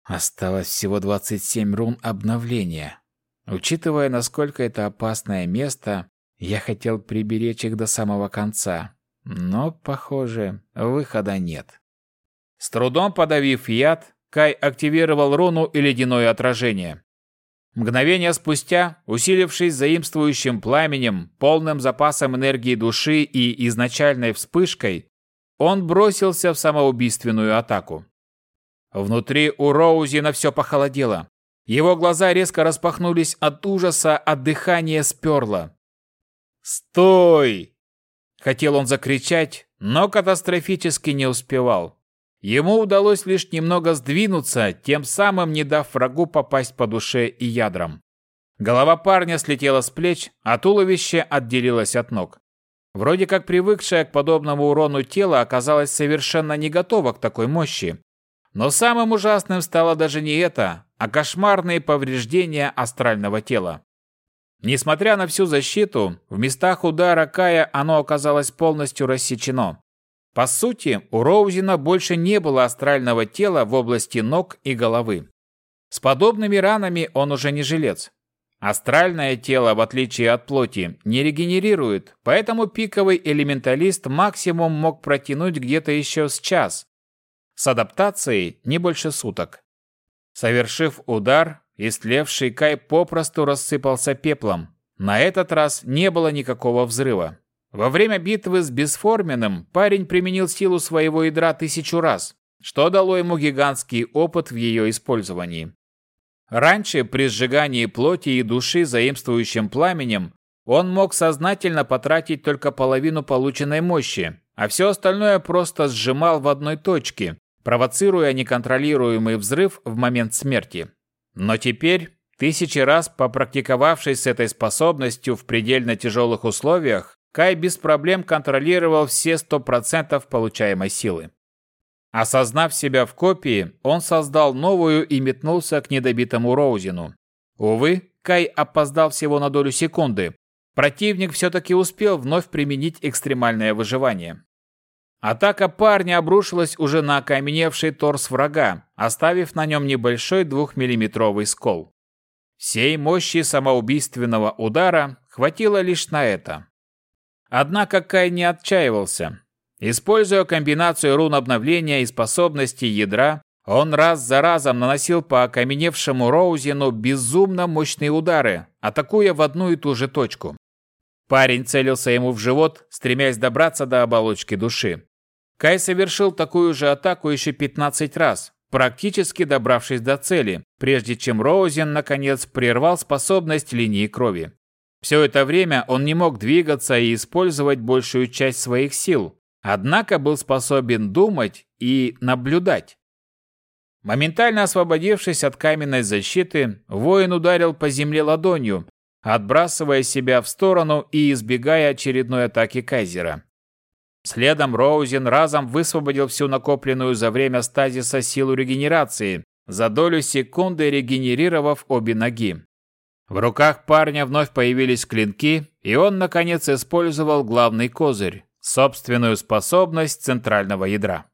[SPEAKER 2] Осталось всего 27 рун обновления. Учитывая, насколько это опасное место, я хотел приберечь их до самого конца. Но, похоже, выхода нет.
[SPEAKER 1] С трудом подавив яд, Кай активировал руну и ледяное отражение. Мгновение спустя, усилившись заимствующим пламенем, полным запасом энергии души и изначальной вспышкой, он бросился в самоубийственную атаку. Внутри у Роузина все похолодело. Его глаза резко распахнулись от ужаса, от дыхания сперло. «Стой!» Хотел он закричать, но катастрофически не успевал. Ему удалось лишь немного сдвинуться, тем самым не дав врагу попасть по душе и ядрам. Голова парня слетела с плеч, а туловище отделилось от ног. Вроде как привыкшее к подобному урону тело оказалось совершенно не готово к такой мощи. Но самым ужасным стало даже не это, а кошмарные повреждения астрального тела. Несмотря на всю защиту, в местах удара Кая оно оказалось полностью рассечено. По сути, у Роузина больше не было астрального тела в области ног и головы. С подобными ранами он уже не жилец. Астральное тело, в отличие от плоти, не регенерирует, поэтому пиковый элементалист максимум мог протянуть где-то еще с час. С адаптацией не больше суток. Совершив удар, истлевший Кай попросту рассыпался пеплом. На этот раз не было никакого взрыва. Во время битвы с Бесформенным парень применил силу своего ядра тысячу раз, что дало ему гигантский опыт в ее использовании. Раньше при сжигании плоти и души заимствующим пламенем он мог сознательно потратить только половину полученной мощи, а все остальное просто сжимал в одной точке, провоцируя неконтролируемый взрыв в момент смерти. Но теперь, тысячи раз попрактиковавшись с этой способностью в предельно тяжелых условиях, Кай без проблем контролировал все 100% получаемой силы. Осознав себя в копии, он создал новую и метнулся к недобитому Роузину. Увы, Кай опоздал всего на долю секунды. Противник все-таки успел вновь применить экстремальное выживание. Атака парня обрушилась уже на окаменевший торс врага, оставив на нем небольшой двухмиллиметровый скол. Всей мощи самоубийственного удара хватило лишь на это. Однако Кай не отчаивался. Используя комбинацию рун обновления и способностей ядра, он раз за разом наносил по окаменевшему Роузину безумно мощные удары, атакуя в одну и ту же точку. Парень целился ему в живот, стремясь добраться до оболочки души. Кай совершил такую же атаку еще 15 раз, практически добравшись до цели, прежде чем Роузен наконец прервал способность линии крови. Все это время он не мог двигаться и использовать большую часть своих сил, однако был способен думать и наблюдать. Моментально освободившись от каменной защиты, воин ударил по земле ладонью, отбрасывая себя в сторону и избегая очередной атаки Кайзера. Следом Роузен разом высвободил всю накопленную за время стазиса силу регенерации, за долю секунды регенерировав обе ноги. В руках парня вновь появились клинки, и он, наконец, использовал главный козырь – собственную способность центрального ядра.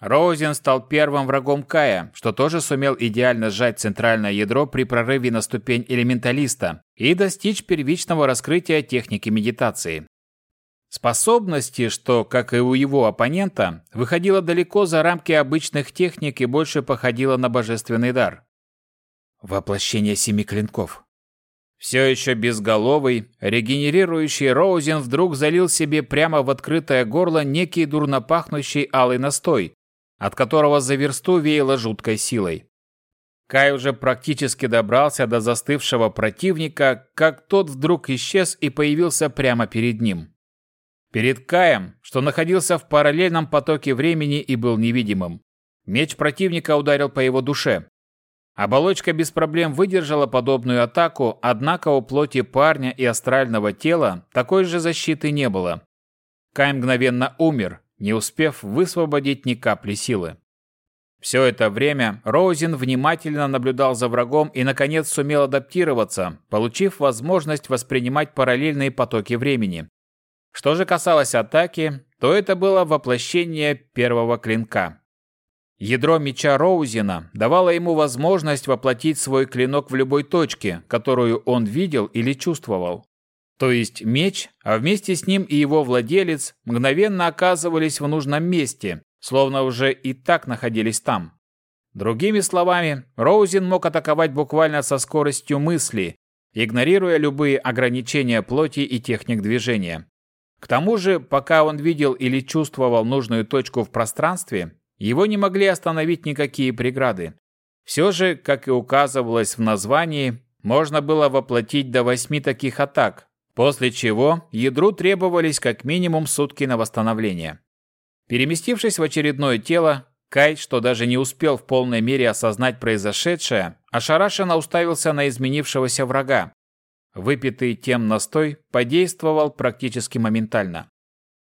[SPEAKER 1] Роузен стал первым врагом Кая, что тоже сумел идеально сжать центральное ядро при прорыве на ступень элементалиста и достичь первичного раскрытия техники медитации. Способности, что, как и у его оппонента, выходило далеко за рамки обычных техник и больше походило на божественный дар. Воплощение семи клинков. Все еще безголовый, регенерирующий Роузен вдруг залил себе прямо в открытое горло некий дурно пахнущий алый настой, от которого за версту веяло жуткой силой. Кай уже практически добрался до застывшего противника, как тот вдруг исчез и появился прямо перед ним. Перед Каем, что находился в параллельном потоке времени и был невидимым. Меч противника ударил по его душе. Оболочка без проблем выдержала подобную атаку, однако у плоти парня и астрального тела такой же защиты не было. Кай мгновенно умер, не успев высвободить ни капли силы. Все это время Роузен внимательно наблюдал за врагом и, наконец, сумел адаптироваться, получив возможность воспринимать параллельные потоки времени. Что же касалось атаки, то это было воплощение первого клинка. Ядро меча Роузена давало ему возможность воплотить свой клинок в любой точке, которую он видел или чувствовал. То есть меч, а вместе с ним и его владелец мгновенно оказывались в нужном месте, словно уже и так находились там. Другими словами, Роузен мог атаковать буквально со скоростью мысли, игнорируя любые ограничения плоти и техник движения. К тому же, пока он видел или чувствовал нужную точку в пространстве, его не могли остановить никакие преграды. Все же, как и указывалось в названии, можно было воплотить до восьми таких атак, После чего ядру требовались как минимум сутки на восстановление. Переместившись в очередное тело, Кай, что даже не успел в полной мере осознать произошедшее, ошарашенно уставился на изменившегося врага. Выпитый тем настой подействовал практически моментально.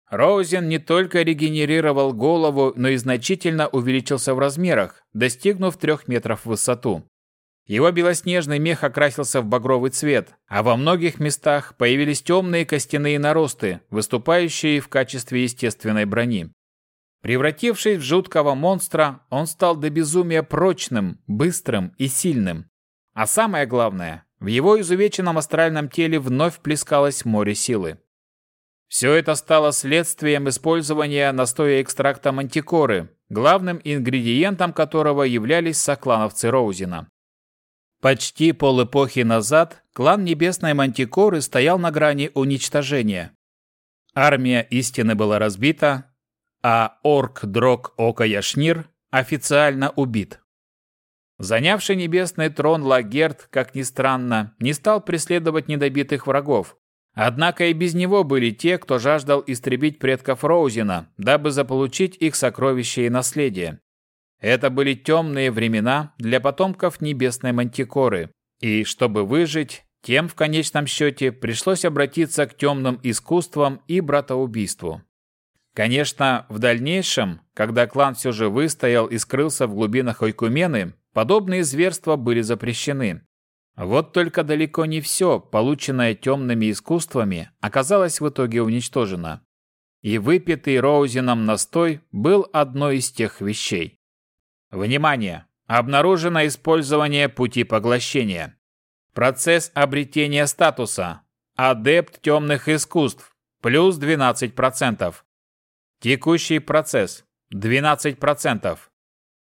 [SPEAKER 1] Роузен не только регенерировал голову, но и значительно увеличился в размерах, достигнув трех метров в высоту. Его белоснежный мех окрасился в багровый цвет, а во многих местах появились темные костяные наросты, выступающие в качестве естественной брони. Превратившись в жуткого монстра, он стал до безумия прочным, быстрым и сильным. А самое главное, в его изувеченном астральном теле вновь плескалось море силы. Все это стало следствием использования настоя экстракта мантикоры, главным ингредиентом которого являлись соклановцы Роузена. Почти полэпохи назад клан Небесной Мантикоры стоял на грани уничтожения. Армия истины была разбита, а орк-дрог Ока Яшнир официально убит. Занявший небесный трон Лагерт, как ни странно, не стал преследовать недобитых врагов. Однако и без него были те, кто жаждал истребить предков Роузена, дабы заполучить их сокровища и наследие. Это были темные времена для потомков небесной мантикоры, и чтобы выжить, тем в конечном счете пришлось обратиться к темным искусствам и братоубийству. Конечно, в дальнейшем, когда клан все же выстоял и скрылся в глубинах Ойкумены, подобные зверства были запрещены. Вот только далеко не все, полученное темными искусствами, оказалось в итоге уничтожено. И выпитый Роузеном настой был одной из тех вещей. Внимание! Обнаружено использование пути поглощения. Процесс обретения статуса. Адепт темных искусств. Плюс 12%. Текущий процесс. 12%.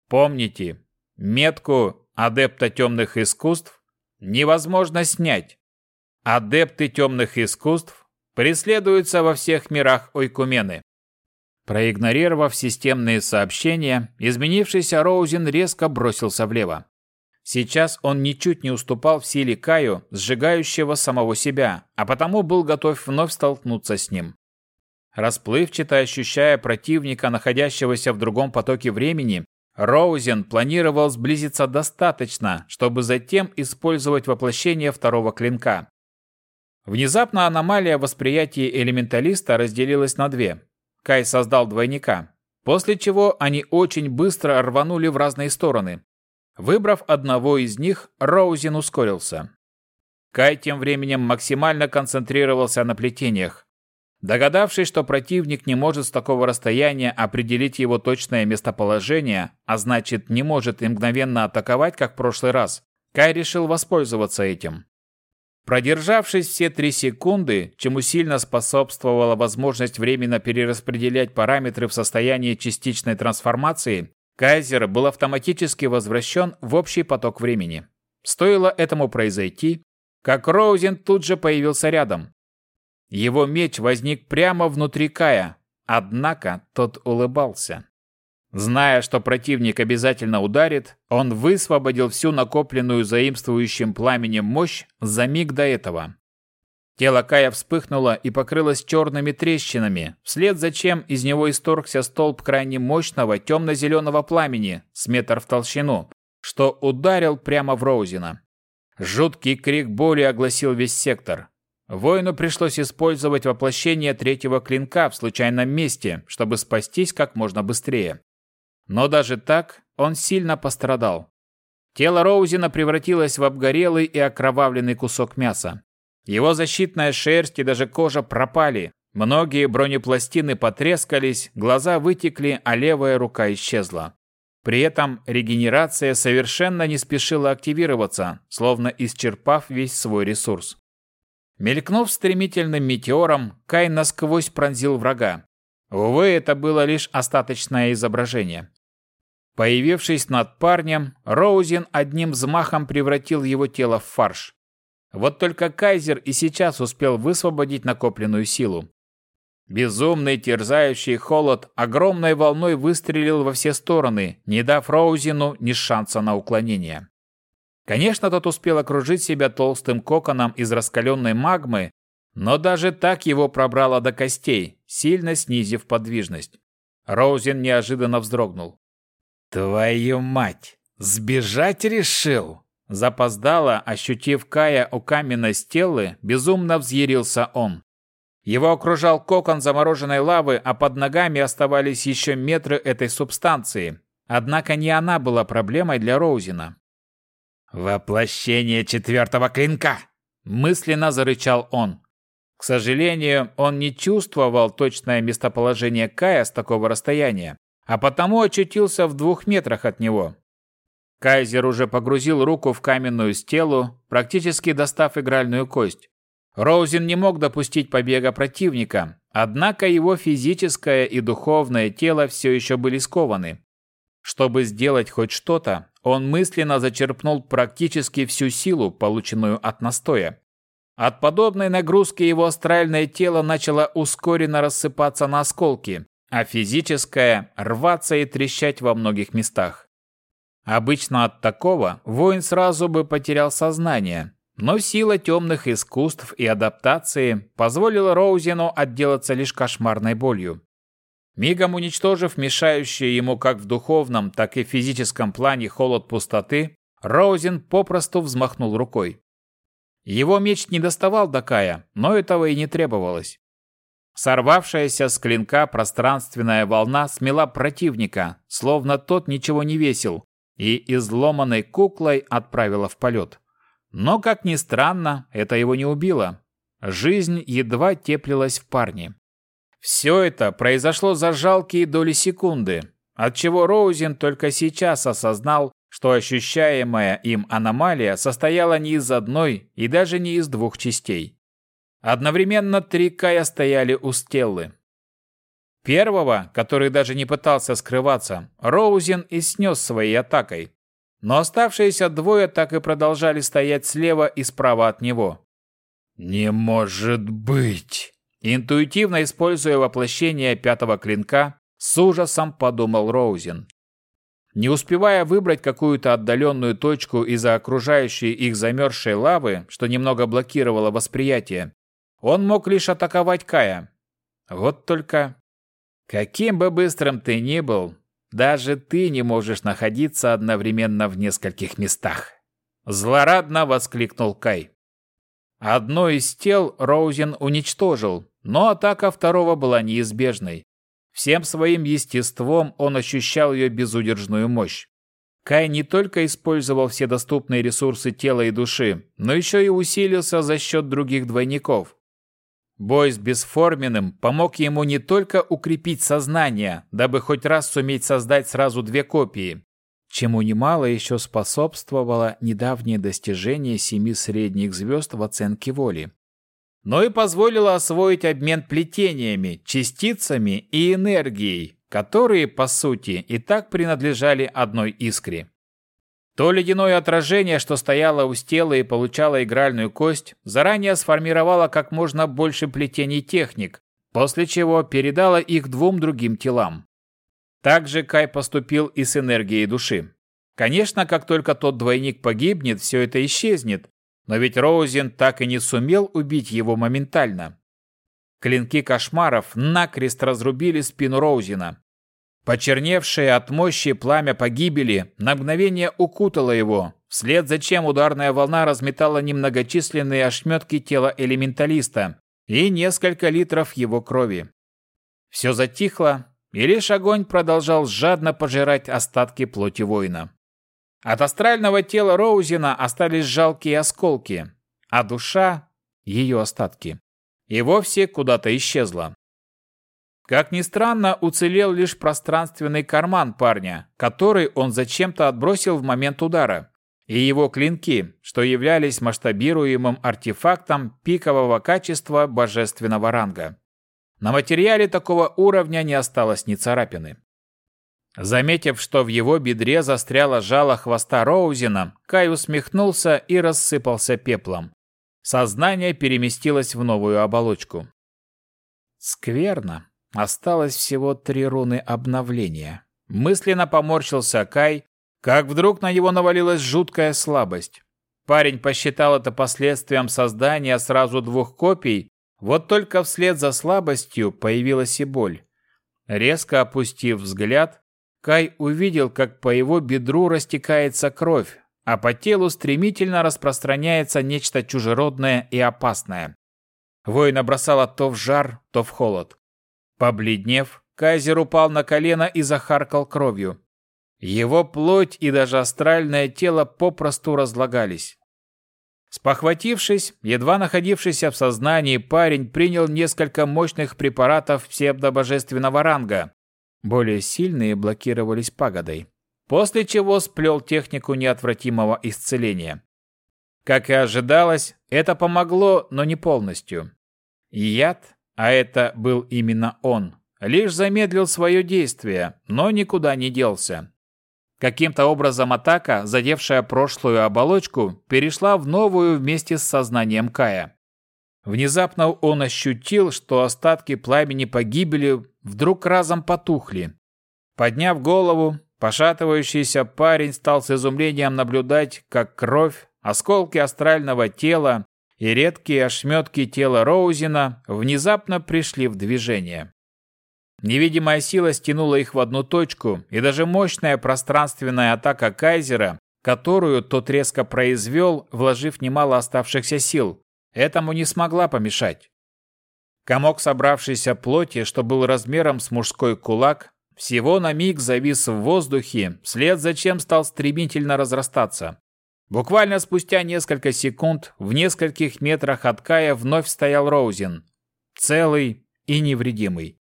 [SPEAKER 1] Помните, метку адепта темных искусств невозможно снять. Адепты темных искусств преследуются во всех мирах Ойкумены. Проигнорировав системные сообщения, изменившийся Роузен резко бросился влево. Сейчас он ничуть не уступал в силе Каю, сжигающего самого себя, а потому был готов вновь столкнуться с ним. Расплывчато ощущая противника, находящегося в другом потоке времени, Роузен планировал сблизиться достаточно, чтобы затем использовать воплощение второго клинка. Внезапно аномалия восприятия элементалиста разделилась на две. Кай создал двойника, после чего они очень быстро рванули в разные стороны. Выбрав одного из них, Роузен ускорился. Кай тем временем максимально концентрировался на плетениях. Догадавшись, что противник не может с такого расстояния определить его точное местоположение, а значит не может и мгновенно атаковать, как в прошлый раз, Кай решил воспользоваться этим. Продержавшись все три секунды, чему сильно способствовала возможность временно перераспределять параметры в состоянии частичной трансформации, Кайзер был автоматически возвращен в общий поток времени. Стоило этому произойти, как Роузен тут же появился рядом. Его меч возник прямо внутри Кая, однако тот улыбался. Зная, что противник обязательно ударит, он высвободил всю накопленную заимствующим пламенем мощь за миг до этого. Тело Кая вспыхнуло и покрылось черными трещинами, вслед за чем из него исторгся столб крайне мощного темно-зеленого пламени с метр в толщину, что ударил прямо в Роузина. Жуткий крик боли огласил весь сектор. Воину пришлось использовать воплощение третьего клинка в случайном месте, чтобы спастись как можно быстрее. Но даже так он сильно пострадал. Тело Роузина превратилось в обгорелый и окровавленный кусок мяса. Его защитная шерсть и даже кожа пропали. Многие бронепластины потрескались, глаза вытекли, а левая рука исчезла. При этом регенерация совершенно не спешила активироваться, словно исчерпав весь свой ресурс. Мелькнув стремительным метеором, Кай насквозь пронзил врага. Увы, это было лишь остаточное изображение. Появившись над парнем, Роузен одним взмахом превратил его тело в фарш. Вот только Кайзер и сейчас успел высвободить накопленную силу. Безумный терзающий холод огромной волной выстрелил во все стороны, не дав Роузину ни шанса на уклонение. Конечно, тот успел окружить себя толстым коконом из раскаленной магмы, но даже так его пробрало до костей, сильно снизив подвижность. Роузен неожиданно вздрогнул. «Твою мать! Сбежать решил?» Запоздало, ощутив Кая у каменной стелы, безумно взъярился он. Его окружал кокон замороженной лавы, а под ногами оставались еще метры этой субстанции. Однако не она была проблемой для Роузина. «Воплощение четвертого клинка!» – мысленно зарычал он. К сожалению, он не чувствовал точное местоположение Кая с такого расстояния, а потому очутился в двух метрах от него. Кайзер уже погрузил руку в каменную стелу, практически достав игральную кость. Роузен не мог допустить побега противника, однако его физическое и духовное тело все еще были скованы. Чтобы сделать хоть что-то, он мысленно зачерпнул практически всю силу, полученную от настоя. От подобной нагрузки его астральное тело начало ускоренно рассыпаться на осколки, а физическое – рваться и трещать во многих местах. Обычно от такого воин сразу бы потерял сознание, но сила темных искусств и адаптации позволила Роузену отделаться лишь кошмарной болью. Мигом уничтожив мешающий ему как в духовном, так и физическом плане холод пустоты, Роузен попросту взмахнул рукой. Его меч не доставал до Кая, но этого и не требовалось. Сорвавшаяся с клинка пространственная волна смела противника, словно тот ничего не весил, и изломанной куклой отправила в полет. Но, как ни странно, это его не убило. Жизнь едва теплилась в парне. Все это произошло за жалкие доли секунды, отчего Роузен только сейчас осознал, что ощущаемая им аномалия состояла не из одной и даже не из двух частей. Одновременно три Кая стояли у Стеллы. Первого, который даже не пытался скрываться, Роузен и снес своей атакой. Но оставшиеся двое так и продолжали стоять слева и справа от него. «Не может быть!» Интуитивно используя воплощение пятого клинка, с ужасом подумал Роузен. Не успевая выбрать какую-то отдаленную точку из-за окружающей их замерзшей лавы, что немного блокировало восприятие, он мог лишь атаковать Кая. Вот только... Каким бы быстрым ты ни был, даже ты не можешь находиться одновременно в нескольких местах. Злорадно воскликнул Кай. Одно из тел Роузен уничтожил, но атака второго была неизбежной. Всем своим естеством он ощущал ее безудержную мощь. Кай не только использовал все доступные ресурсы тела и души, но еще и усилился за счет других двойников. Бой с бесформенным помог ему не только укрепить сознание, дабы хоть раз суметь создать сразу две копии, чему немало еще способствовало недавнее достижение семи средних звезд в оценке воли, но и позволило освоить обмен плетениями, частицами и энергией, которые, по сути, и так принадлежали одной искре. То ледяное отражение, что стояло у стела и получало игральную кость, заранее сформировало как можно больше плетений техник, после чего передало их двум другим телам. Также Кай поступил и с энергией души. Конечно, как только тот двойник погибнет, все это исчезнет, но ведь Роузен так и не сумел убить его моментально. Клинки кошмаров накрест разрубили спину Роузена. Почерневшее от мощи пламя погибели на мгновение укутало его, вслед за чем ударная волна разметала немногочисленные ошметки тела элементалиста и несколько литров его крови. Все затихло, и лишь огонь продолжал жадно пожирать остатки плоти воина. От астрального тела Роузена остались жалкие осколки, а душа, ее остатки, и вовсе куда-то исчезла. Как ни странно, уцелел лишь пространственный карман парня, который он зачем-то отбросил в момент удара, и его клинки, что являлись масштабируемым артефактом пикового качества божественного ранга. На материале такого уровня не осталось ни царапины. Заметив, что в его бедре застряло жало хвоста Роузена, Кай усмехнулся и рассыпался пеплом. Сознание переместилось в новую оболочку. Скверно. Осталось всего три руны обновления. Мысленно поморщился Кай, как вдруг на него навалилась жуткая слабость. Парень посчитал это последствием создания сразу двух копий, вот только вслед за слабостью появилась и боль. Резко опустив взгляд, Кай увидел, как по его бедру растекается кровь, а по телу стремительно распространяется нечто чужеродное и опасное. Воина бросало то в жар, то в холод. Побледнев, Кайзер упал на колено и захаркал кровью. Его плоть и даже астральное тело попросту разлагались. Спохватившись, едва находившийся в сознании парень принял несколько мощных препаратов псевдобожественного ранга. Более сильные блокировались пагодой. После чего сплел технику неотвратимого исцеления. Как и ожидалось, это помогло, но не полностью. Яд, а это был именно он, лишь замедлил свое действие, но никуда не делся. Каким-то образом атака, задевшая прошлую оболочку, перешла в новую вместе с сознанием Кая. Внезапно он ощутил, что остатки пламени погибели вдруг разом потухли. Подняв голову, пошатывающийся парень стал с изумлением наблюдать, как кровь, осколки астрального тела и редкие ошметки тела Роузена внезапно пришли в движение. Невидимая сила стянула их в одну точку, и даже мощная пространственная атака Кайзера, которую тот резко произвел, вложив немало оставшихся сил, этому не смогла помешать. Комок собравшейся плоти, что был размером с мужской кулак, всего на миг завис в воздухе, вслед за чем стал стремительно разрастаться. Буквально спустя несколько секунд в нескольких метрах от Кая вновь стоял Роузен, целый и невредимый.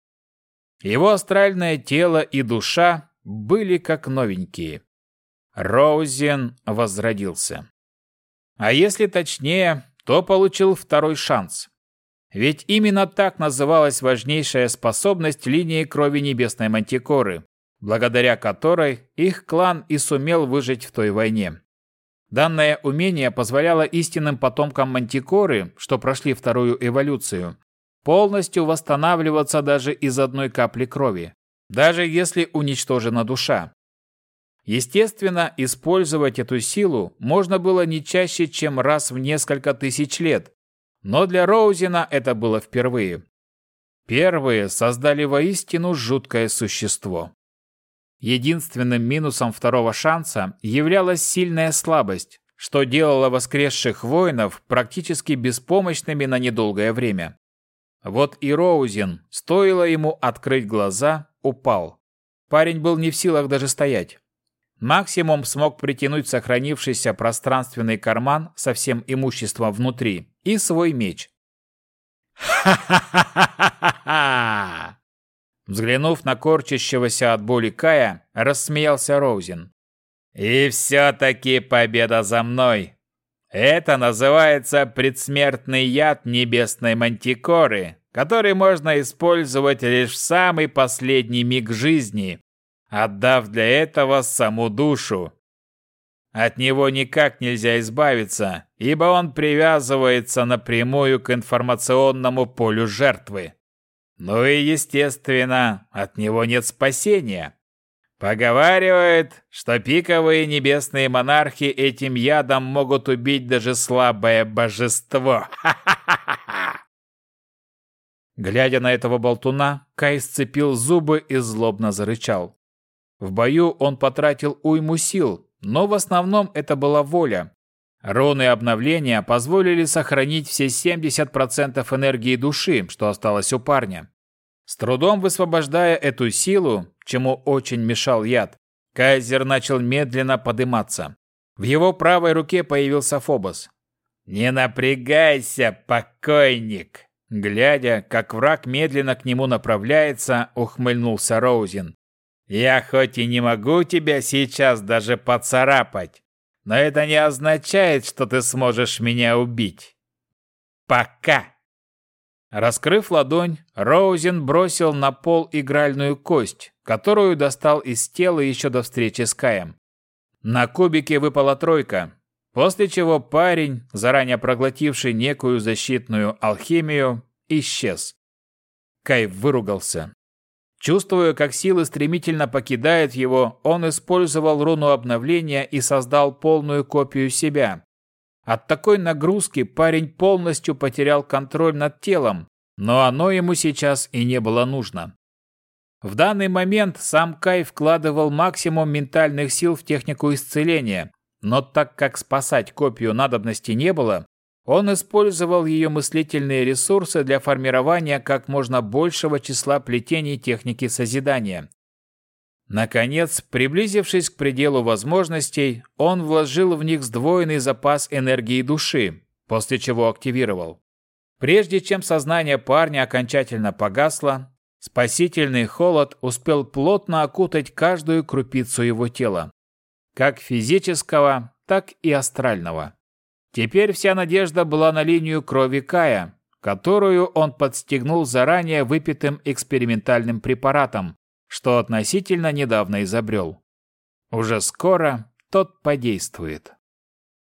[SPEAKER 1] Его астральное тело и душа были как новенькие. Роузен возродился. А если точнее, то получил второй шанс. Ведь именно так называлась важнейшая способность линии крови Небесной Мантикоры, благодаря которой их клан и сумел выжить в той войне. Данное умение позволяло истинным потомкам мантикоры, что прошли вторую эволюцию, полностью восстанавливаться даже из одной капли крови, даже если уничтожена душа. Естественно, использовать эту силу можно было не чаще, чем раз в несколько тысяч лет, но для Роузена это было впервые. Первые создали воистину жуткое существо. Единственным минусом второго шанса являлась сильная слабость, что делало воскресших воинов практически беспомощными на недолгое время. Вот и Роузен, стоило ему открыть глаза, упал. Парень был не в силах даже стоять. Максимум смог притянуть сохранившийся пространственный карман со всем имуществом внутри и свой меч. «Ха-ха-ха-ха-ха!» Взглянув на корчащегося от боли Кая, рассмеялся Роузен. «И все-таки победа за мной! Это называется предсмертный яд небесной мантикоры, который можно использовать лишь в самый последний миг жизни, отдав для этого саму душу. От него никак нельзя избавиться, ибо он привязывается напрямую к информационному полю жертвы. Ну и, естественно, от него нет спасения. Поговаривают, что пиковые небесные монархи этим ядом могут убить даже слабое божество.
[SPEAKER 2] Глядя на этого болтуна, Кай сцепил зубы и злобно зарычал. В бою он потратил уйму сил, но в основном это была воля. Руны обновления позволили сохранить все 70% энергии души, что осталось у парня. С трудом высвобождая эту силу, чему очень мешал яд, Кайзер начал медленно подниматься. В его правой руке появился Фобос.
[SPEAKER 1] «Не напрягайся, покойник!»
[SPEAKER 2] Глядя, как враг медленно к нему направляется, ухмыльнулся Роузен.
[SPEAKER 1] «Я хоть и не могу тебя сейчас даже поцарапать, но это не означает, что ты сможешь меня убить. Пока.
[SPEAKER 2] Раскрыв ладонь, Роузен бросил на пол игральную кость, которую достал из тела еще до встречи с Каем. На кубике выпала тройка, после чего парень, заранее проглотивший некую защитную алхимию, исчез. Кай выругался. Чувствуя, как силы стремительно покидают его, он использовал руну обновления и создал полную копию себя. От такой нагрузки парень полностью потерял контроль над телом, но оно ему сейчас и не было нужно. В данный момент сам Кай вкладывал максимум ментальных сил в технику исцеления, но так как спасать копию надобности не было, он использовал ее мыслительные ресурсы для формирования как можно большего числа плетений техники созидания. Наконец, приблизившись к пределу возможностей, он вложил в них сдвоенный запас энергии души, после чего активировал. Прежде чем сознание парня окончательно погасло, спасительный холод успел плотно окутать каждую крупицу его тела, как физического, так и астрального. Теперь вся надежда была на линию крови Кая, которую он подстегнул заранее выпитым экспериментальным препаратом, что относительно недавно изобрел. Уже скоро тот подействует.